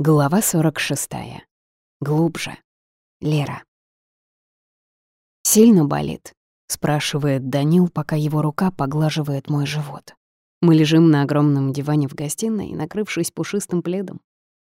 Глава 46. Глубже. Лера. «Сильно болит?» — спрашивает Данил, пока его рука поглаживает мой живот. Мы лежим на огромном диване в гостиной, накрывшись пушистым пледом.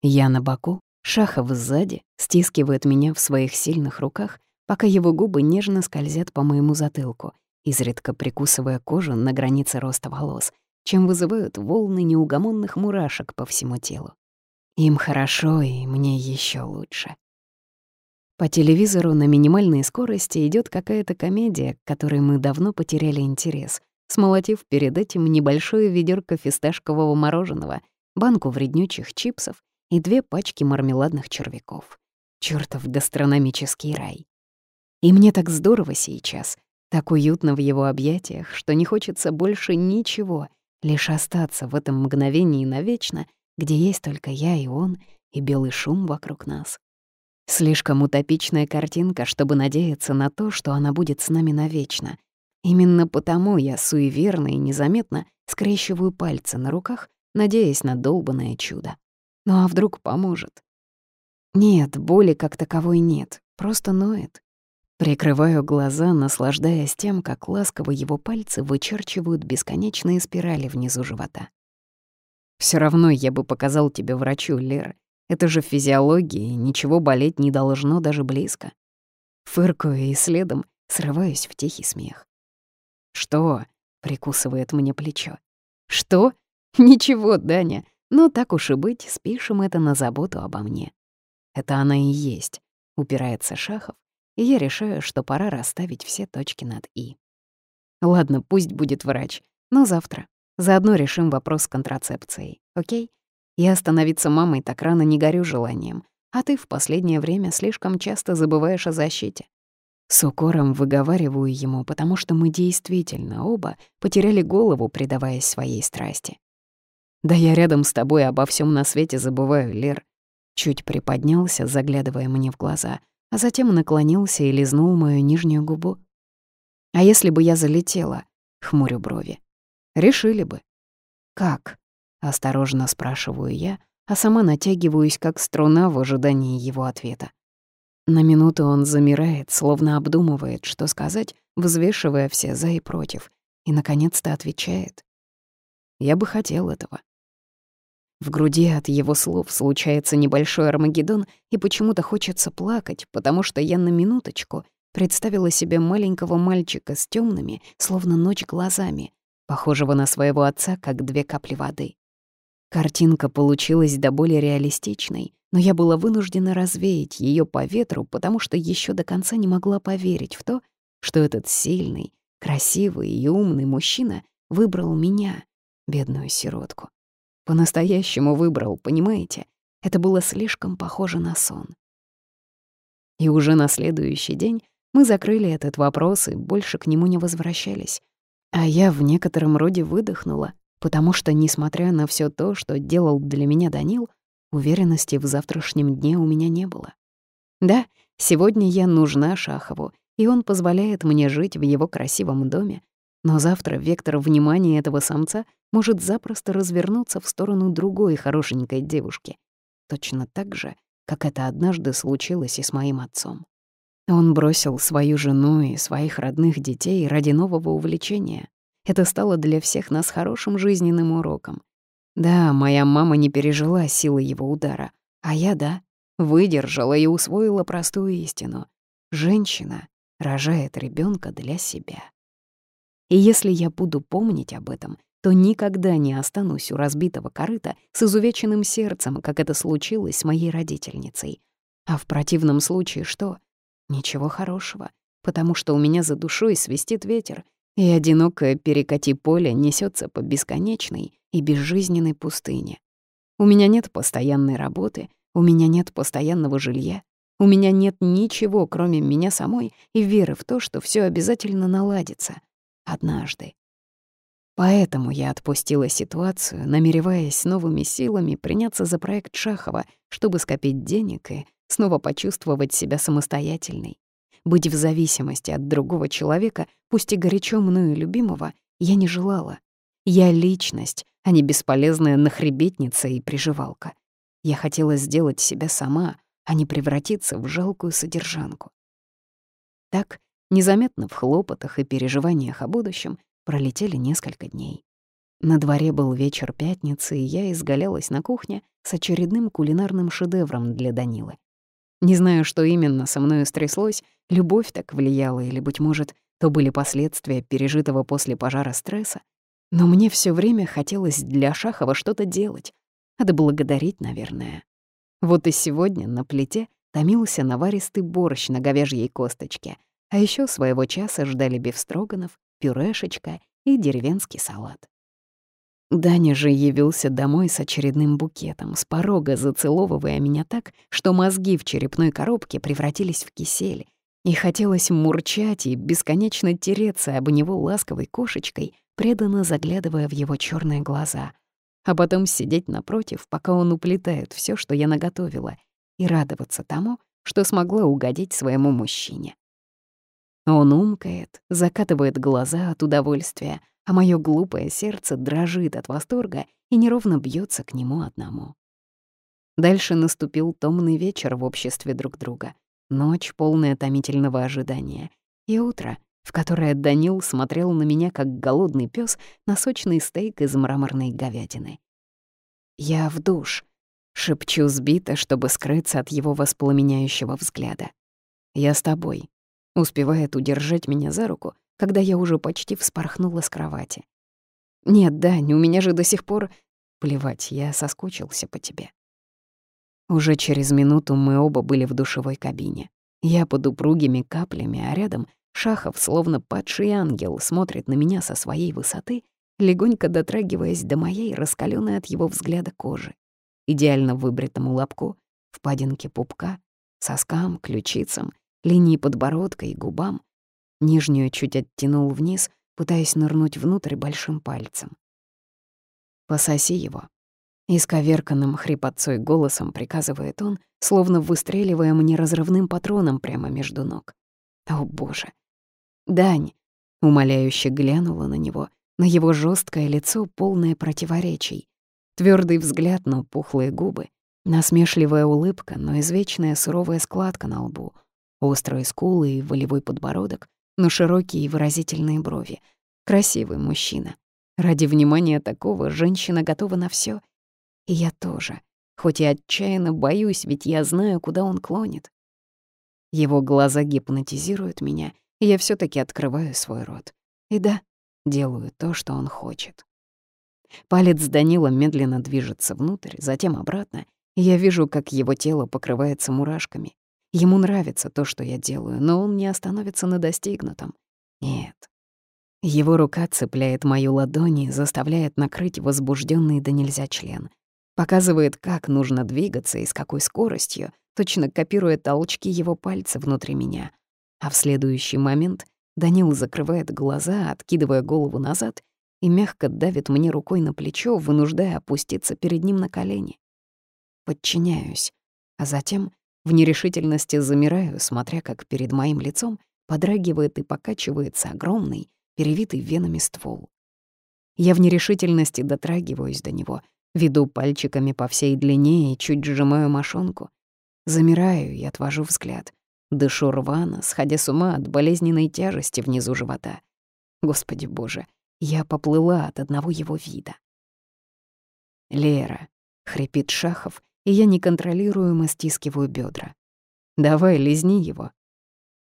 Я на боку, Шахов сзади, стискивает меня в своих сильных руках, пока его губы нежно скользят по моему затылку, изредка прикусывая кожу на границе роста волос, чем вызывают волны неугомонных мурашек по всему телу. Им хорошо, и мне еще лучше. По телевизору на минимальной скорости идет какая-то комедия, к которой мы давно потеряли интерес, смолотив перед этим небольшое ведерко фисташкового мороженого, банку вреднючих чипсов и две пачки мармеладных червяков. Чёртов гастрономический рай. И мне так здорово сейчас, так уютно в его объятиях, что не хочется больше ничего, лишь остаться в этом мгновении навечно где есть только я и он, и белый шум вокруг нас. Слишком утопичная картинка, чтобы надеяться на то, что она будет с нами навечно. Именно потому я суеверно и незаметно скрещиваю пальцы на руках, надеясь на долбанное чудо. Ну а вдруг поможет? Нет, боли как таковой нет, просто ноет. Прикрываю глаза, наслаждаясь тем, как ласково его пальцы вычерчивают бесконечные спирали внизу живота. Все равно я бы показал тебе врачу, Лер. Это же физиология, ничего болеть не должно даже близко. Фыркаю и следом срываюсь в тихий смех. «Что?» — прикусывает мне плечо. «Что? Ничего, Даня. Ну, так уж и быть, спишем это на заботу обо мне». Это она и есть, упирается Шахов, и я решаю, что пора расставить все точки над «и». Ладно, пусть будет врач, но завтра. Заодно решим вопрос с контрацепцией, окей? Я становиться мамой так рано не горю желанием, а ты в последнее время слишком часто забываешь о защите. С укором выговариваю ему, потому что мы действительно оба потеряли голову, предаваясь своей страсти. «Да я рядом с тобой обо всем на свете забываю, Лер». Чуть приподнялся, заглядывая мне в глаза, а затем наклонился и лизнул мою нижнюю губу. «А если бы я залетела?» — хмурю брови. Решили бы. «Как?» — осторожно спрашиваю я, а сама натягиваюсь, как струна в ожидании его ответа. На минуту он замирает, словно обдумывает, что сказать, взвешивая все «за» и «против», и, наконец-то, отвечает. «Я бы хотел этого». В груди от его слов случается небольшой Армагеддон, и почему-то хочется плакать, потому что я на минуточку представила себе маленького мальчика с темными, словно ночь, глазами, похожего на своего отца, как две капли воды. Картинка получилась до более реалистичной, но я была вынуждена развеять ее по ветру, потому что еще до конца не могла поверить в то, что этот сильный, красивый и умный мужчина выбрал меня, бедную сиротку. По-настоящему выбрал, понимаете? Это было слишком похоже на сон. И уже на следующий день мы закрыли этот вопрос и больше к нему не возвращались, а я в некотором роде выдохнула, потому что, несмотря на все то, что делал для меня Данил, уверенности в завтрашнем дне у меня не было. Да, сегодня я нужна Шахову, и он позволяет мне жить в его красивом доме, но завтра вектор внимания этого самца может запросто развернуться в сторону другой хорошенькой девушки, точно так же, как это однажды случилось и с моим отцом. Он бросил свою жену и своих родных детей ради нового увлечения. Это стало для всех нас хорошим жизненным уроком. Да, моя мама не пережила силы его удара, а я, да, выдержала и усвоила простую истину. Женщина рожает ребенка для себя. И если я буду помнить об этом, то никогда не останусь у разбитого корыта с изувеченным сердцем, как это случилось с моей родительницей. А в противном случае что? Ничего хорошего, потому что у меня за душой свистит ветер, и одинокое перекати поле несется по бесконечной и безжизненной пустыне. У меня нет постоянной работы, у меня нет постоянного жилья, у меня нет ничего, кроме меня самой и веры в то, что все обязательно наладится. Однажды. Поэтому я отпустила ситуацию, намереваясь новыми силами приняться за проект Шахова, чтобы скопить денег и снова почувствовать себя самостоятельной. Быть в зависимости от другого человека, пусть и горячо мною любимого, я не желала. Я личность, а не бесполезная нахребетница и приживалка. Я хотела сделать себя сама, а не превратиться в жалкую содержанку. Так, незаметно в хлопотах и переживаниях о будущем, пролетели несколько дней. На дворе был вечер пятницы, и я изгалялась на кухне с очередным кулинарным шедевром для Данилы. Не знаю, что именно со мною стряслось, любовь так влияла, или, быть может, то были последствия пережитого после пожара стресса, но мне все время хотелось для Шахова что-то делать, отблагодарить, наверное. Вот и сегодня на плите томился наваристый борщ на говяжьей косточке, а еще своего часа ждали бифстроганов, пюрешечка и деревенский салат. Даня же явился домой с очередным букетом, с порога зацеловывая меня так, что мозги в черепной коробке превратились в кисель, и хотелось мурчать и бесконечно тереться об него ласковой кошечкой, преданно заглядывая в его черные глаза, а потом сидеть напротив, пока он уплетает все, что я наготовила, и радоваться тому, что смогла угодить своему мужчине. Он умкает, закатывает глаза от удовольствия, а мое глупое сердце дрожит от восторга и неровно бьется к нему одному. Дальше наступил томный вечер в обществе друг друга, ночь, полная томительного ожидания, и утро, в которое Данил смотрел на меня, как голодный пес на сочный стейк из мраморной говядины. «Я в душ», — шепчу сбито, чтобы скрыться от его воспламеняющего взгляда. «Я с тобой», — успевает удержать меня за руку, когда я уже почти вспорхнула с кровати. «Нет, Дань, у меня же до сих пор...» «Плевать, я соскучился по тебе». Уже через минуту мы оба были в душевой кабине. Я под упругими каплями, а рядом Шахов, словно падший ангел, смотрит на меня со своей высоты, легонько дотрагиваясь до моей раскаленной от его взгляда кожи, идеально выбритому лобку, впадинке пупка, соскам, ключицам, линии подбородка и губам, Нижнюю чуть оттянул вниз, пытаясь нырнуть внутрь большим пальцем. «Пососи его». Исковерканным хрипотцой голосом приказывает он, словно выстреливая мне разрывным патроном прямо между ног. О, боже. «Дань!» — умоляюще глянула на него, на его жесткое лицо, полное противоречий. Твердый взгляд, но пухлые губы, насмешливая улыбка, но извечная суровая складка на лбу, острые скулы и волевой подбородок, но широкие и выразительные брови. Красивый мужчина. Ради внимания такого женщина готова на все. И я тоже. Хоть и отчаянно боюсь, ведь я знаю, куда он клонит. Его глаза гипнотизируют меня, и я все таки открываю свой рот. И да, делаю то, что он хочет. Палец Данила медленно движется внутрь, затем обратно, и я вижу, как его тело покрывается мурашками. Ему нравится то, что я делаю, но он не остановится на достигнутом. Нет. Его рука цепляет мою ладонь и заставляет накрыть возбужденный до нельзя член. Показывает, как нужно двигаться и с какой скоростью, точно копируя толчки его пальца внутри меня. А в следующий момент Данил закрывает глаза, откидывая голову назад, и мягко давит мне рукой на плечо, вынуждая опуститься перед ним на колени. Подчиняюсь, а затем в нерешительности замираю, смотря как перед моим лицом подрагивает и покачивается огромный, перевитый венами ствол. Я в нерешительности дотрагиваюсь до него, веду пальчиками по всей длине и чуть сжимаю мошонку. Замираю и отвожу взгляд. Дышу рвано, сходя с ума от болезненной тяжести внизу живота. Господи боже, я поплыла от одного его вида. «Лера», — хрипит Шахов, и я неконтролируемо стискиваю бедра. «Давай, лизни его».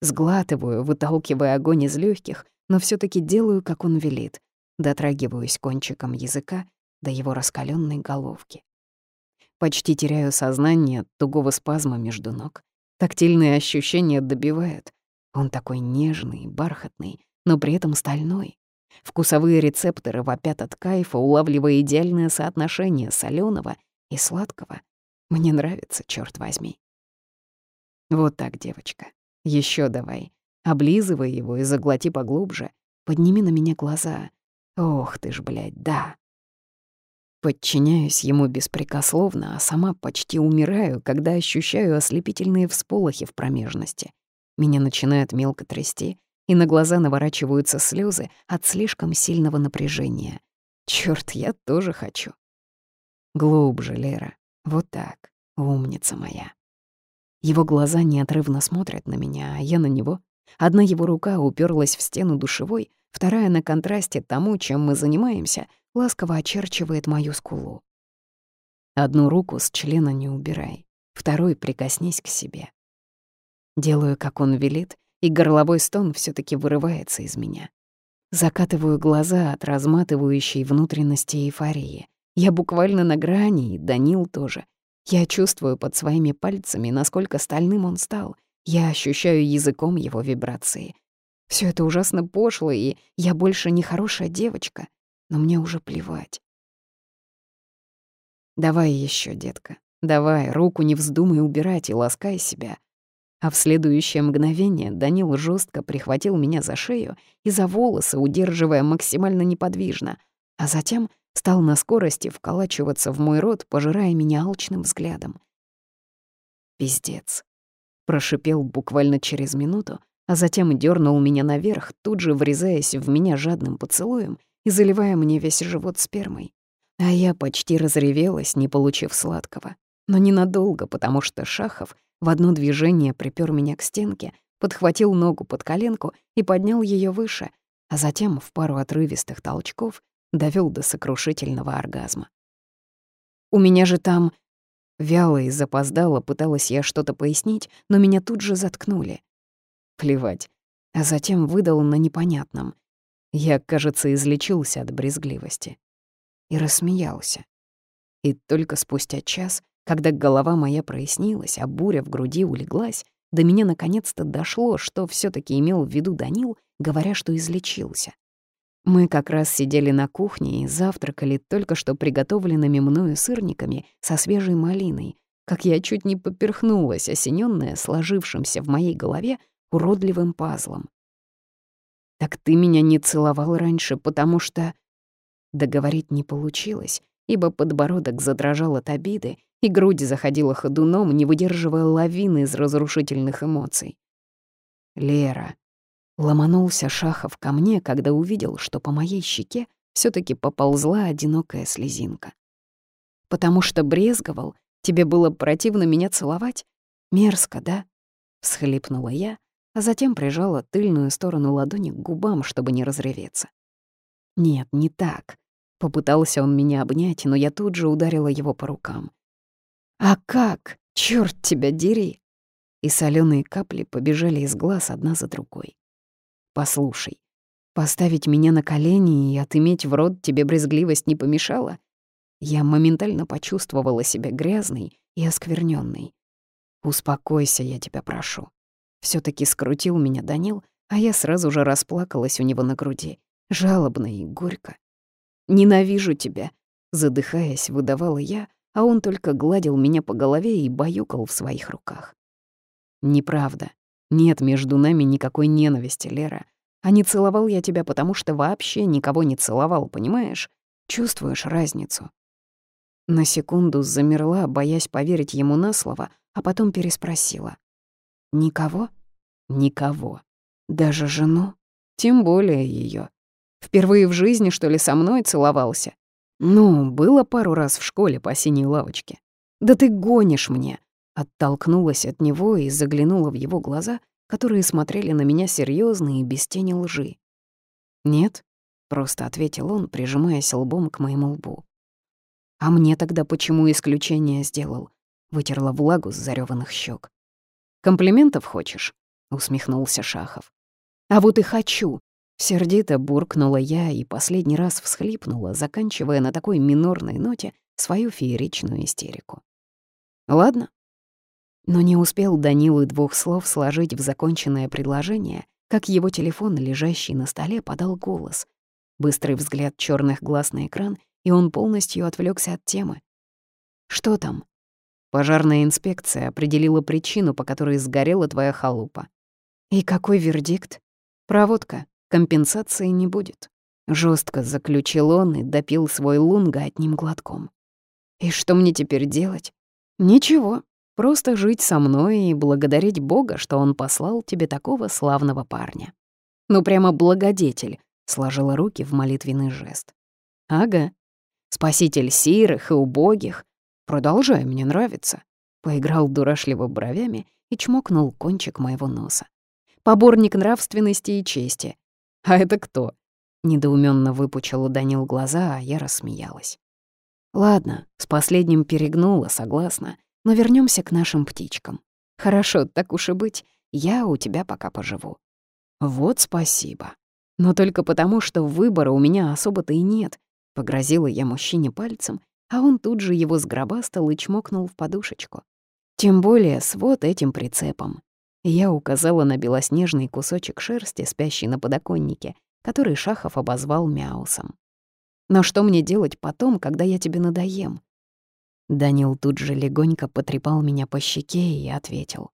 Сглатываю, выталкивая огонь из легких, но все таки делаю, как он велит. Дотрагиваюсь кончиком языка до его раскаленной головки. Почти теряю сознание от тугого спазма между ног. Тактильные ощущения добивают. Он такой нежный, бархатный, но при этом стальной. Вкусовые рецепторы вопят от кайфа, улавливая идеальное соотношение солёного и сладкого. Мне нравится, черт возьми. Вот так, девочка. Еще давай. Облизывай его и заглоти поглубже. Подними на меня глаза. Ох ты ж, блядь, да. Подчиняюсь ему беспрекословно, а сама почти умираю, когда ощущаю ослепительные всполохи в промежности. Меня начинает мелко трясти, и на глаза наворачиваются слезы от слишком сильного напряжения. Черт, я тоже хочу. Глубже, Лера. Вот так. Умница моя. Его глаза неотрывно смотрят на меня, а я на него. Одна его рука уперлась в стену душевой, вторая на контрасте тому, чем мы занимаемся, ласково очерчивает мою скулу. Одну руку с члена не убирай, второй прикоснись к себе. Делаю, как он велит, и горловой стон все таки вырывается из меня. Закатываю глаза от разматывающей внутренности эйфории. Я буквально на грани, и Данил тоже. Я чувствую под своими пальцами, насколько стальным он стал. Я ощущаю языком его вибрации. Все это ужасно пошло, и я больше не хорошая девочка, но мне уже плевать. Давай еще, детка, давай, руку не вздумай убирать и ласкай себя. А в следующее мгновение Данил жестко прихватил меня за шею и за волосы, удерживая максимально неподвижно, а затем стал на скорости вколачиваться в мой рот, пожирая меня алчным взглядом. «Пиздец», — прошипел буквально через минуту, а затем дернул меня наверх, тут же врезаясь в меня жадным поцелуем и заливая мне весь живот спермой. А я почти разревелась, не получив сладкого. Но ненадолго, потому что Шахов в одно движение припер меня к стенке, подхватил ногу под коленку и поднял ее выше, а затем в пару отрывистых толчков довел до сокрушительного оргазма. «У меня же там...» Вяло и запоздало пыталась я что-то пояснить, но меня тут же заткнули. Плевать. А затем выдал на непонятном. Я, кажется, излечился от брезгливости. И рассмеялся. И только спустя час когда голова моя прояснилась, а буря в груди улеглась, до меня наконец-то дошло, что все таки имел в виду Данил, говоря, что излечился. Мы как раз сидели на кухне и завтракали только что приготовленными мною сырниками со свежей малиной, как я чуть не поперхнулась, осенённая сложившимся в моей голове уродливым пазлом. «Так ты меня не целовал раньше, потому что...» Договорить не получилось, ибо подбородок задрожал от обиды, и грудь заходила ходуном, не выдерживая лавины из разрушительных эмоций. «Лера», Ломанулся Шахов ко мне, когда увидел, что по моей щеке все таки поползла одинокая слезинка. «Потому что брезговал? Тебе было противно меня целовать? Мерзко, да?» — всхлипнула я, а затем прижала тыльную сторону ладони к губам, чтобы не разреветься. «Нет, не так». Попытался он меня обнять, но я тут же ударила его по рукам. «А как? Чёрт тебя дери!» И соленые капли побежали из глаз одна за другой. «Послушай, поставить меня на колени и отыметь в рот тебе брезгливость не помешала?» Я моментально почувствовала себя грязной и осквернённой. «Успокойся, я тебя прошу». все таки скрутил меня Данил, а я сразу же расплакалась у него на груди, жалобно и горько. «Ненавижу тебя», — задыхаясь, выдавала я, а он только гладил меня по голове и баюкал в своих руках. Неправда. Нет между нами никакой ненависти, Лера. А не целовал я тебя, потому что вообще никого не целовал, понимаешь? Чувствуешь разницу?» На секунду замерла, боясь поверить ему на слово, а потом переспросила. «Никого?» «Никого. Даже жену? Тем более ее. Впервые в жизни, что ли, со мной целовался? «Ну, было пару раз в школе по синей лавочке. Да ты гонишь мне!» Оттолкнулась от него и заглянула в его глаза, которые смотрели на меня серьезно и без тени лжи. «Нет», — просто ответил он, прижимаясь лбом к моему лбу. «А мне тогда почему исключение сделал?» — вытерла влагу с зарёванных щек. «Комплиментов хочешь?» — усмехнулся Шахов. «А вот и хочу!» Сердито буркнула я и последний раз всхлипнула, заканчивая на такой минорной ноте свою фееричную истерику. Ладно. Но не успел Данил и двух слов сложить в законченное предложение, как его телефон, лежащий на столе, подал голос. Быстрый взгляд черных глаз на экран, и он полностью отвлекся от темы. «Что там?» Пожарная инспекция определила причину, по которой сгорела твоя халупа. «И какой вердикт?» «Проводка. Компенсации не будет. Жестко заключил он и допил свой лунга одним глотком. И что мне теперь делать? Ничего, просто жить со мной и благодарить Бога, что он послал тебе такого славного парня. Ну прямо благодетель, сложила руки в молитвенный жест. Ага, спаситель сирых и убогих. Продолжай, мне нравится. поиграл дурашливо бровями и чмокнул кончик моего носа. «Поборник нравственности и чести. А это кто?» Недоуменно выпучил Данил глаза, а я рассмеялась. «Ладно, с последним перегнула, согласна, но вернемся к нашим птичкам. Хорошо, так уж и быть, я у тебя пока поживу». «Вот спасибо. Но только потому, что выбора у меня особо-то и нет», — погрозила я мужчине пальцем, а он тут же его сгробастал и чмокнул в подушечку. Тем более с вот этим прицепом. Я указала на белоснежный кусочек шерсти, спящий на подоконнике, который Шахов обозвал мяусом. «Но что мне делать потом, когда я тебе надоем?» Данил тут же легонько потрепал меня по щеке и ответил.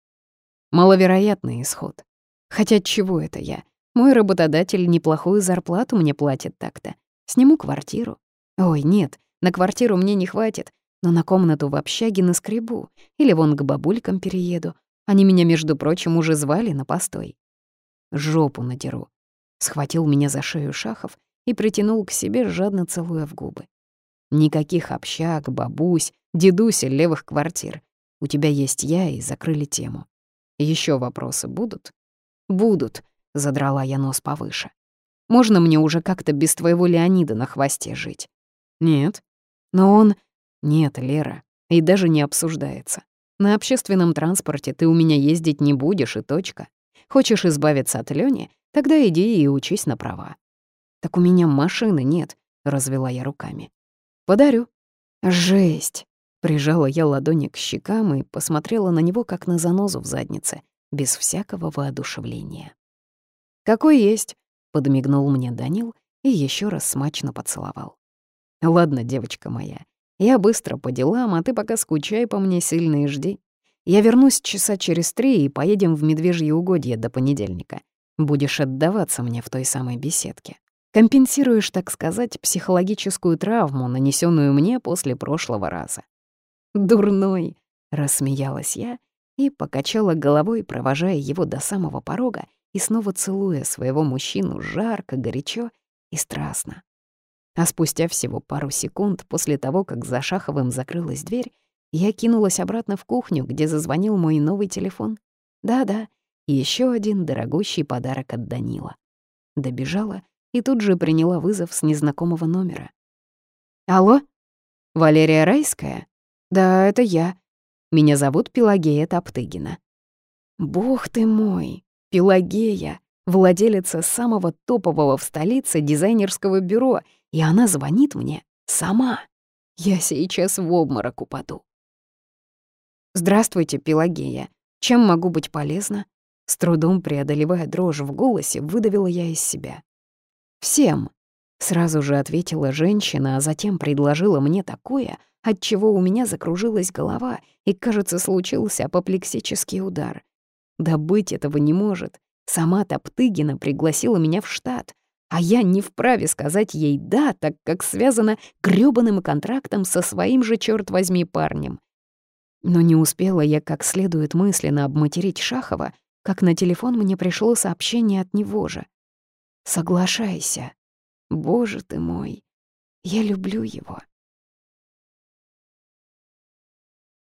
«Маловероятный исход. Хотя чего это я? Мой работодатель неплохую зарплату мне платит так-то. Сниму квартиру. Ой, нет, на квартиру мне не хватит, но на комнату в общаге наскребу. Или вон к бабулькам перееду. Они меня, между прочим, уже звали на постой. Жопу надеру. Схватил меня за шею Шахов и притянул к себе, жадно целуя в губы. Никаких общак, бабусь, дедуся, левых квартир. У тебя есть я, и закрыли тему. Еще вопросы будут? Будут, задрала я нос повыше. Можно мне уже как-то без твоего Леонида на хвосте жить? Нет. Но он... Нет, Лера, и даже не обсуждается. На общественном транспорте ты у меня ездить не будешь, и точка. Хочешь избавиться от Лёни, тогда иди и учись на права. Так у меня машины нет, развела я руками. Подарю. Жесть. Прижала я ладони к щекам и посмотрела на него, как на занозу в заднице, без всякого воодушевления. «Какой есть», — подмигнул мне Данил и еще раз смачно поцеловал. «Ладно, девочка моя, я быстро по делам, а ты пока скучай по мне сильно и жди. Я вернусь часа через три и поедем в Медвежье угодье до понедельника. Будешь отдаваться мне в той самой беседке. Компенсируешь, так сказать, психологическую травму, нанесенную мне после прошлого раза. «Дурной!» — рассмеялась я и покачала головой, провожая его до самого порога и снова целуя своего мужчину жарко, горячо и страстно. А спустя всего пару секунд после того, как за Шаховым закрылась дверь, я кинулась обратно в кухню, где зазвонил мой новый телефон. Да-да, еще один дорогущий подарок от Данила. Добежала и тут же приняла вызов с незнакомого номера. «Алло? Валерия Райская? Да, это я. Меня зовут Пелагея Топтыгина». «Бог ты мой, Пелагея, владелица самого топового в столице дизайнерского бюро — и она звонит мне сама. Я сейчас в обморок упаду. «Здравствуйте, Пелагея. Чем могу быть полезна?» С трудом преодолевая дрожь в голосе, выдавила я из себя. «Всем», — сразу же ответила женщина, а затем предложила мне такое, от чего у меня закружилась голова и, кажется, случился апоплексический удар. Да быть этого не может. Сама Топтыгина пригласила меня в штат, а я не вправе сказать ей «да», так как связана грёбаным контрактом со своим же, черт возьми, парнем. Но не успела я как следует мысленно обматерить Шахова, как на телефон мне пришло сообщение от него же. «Соглашайся. Боже ты мой, я люблю его».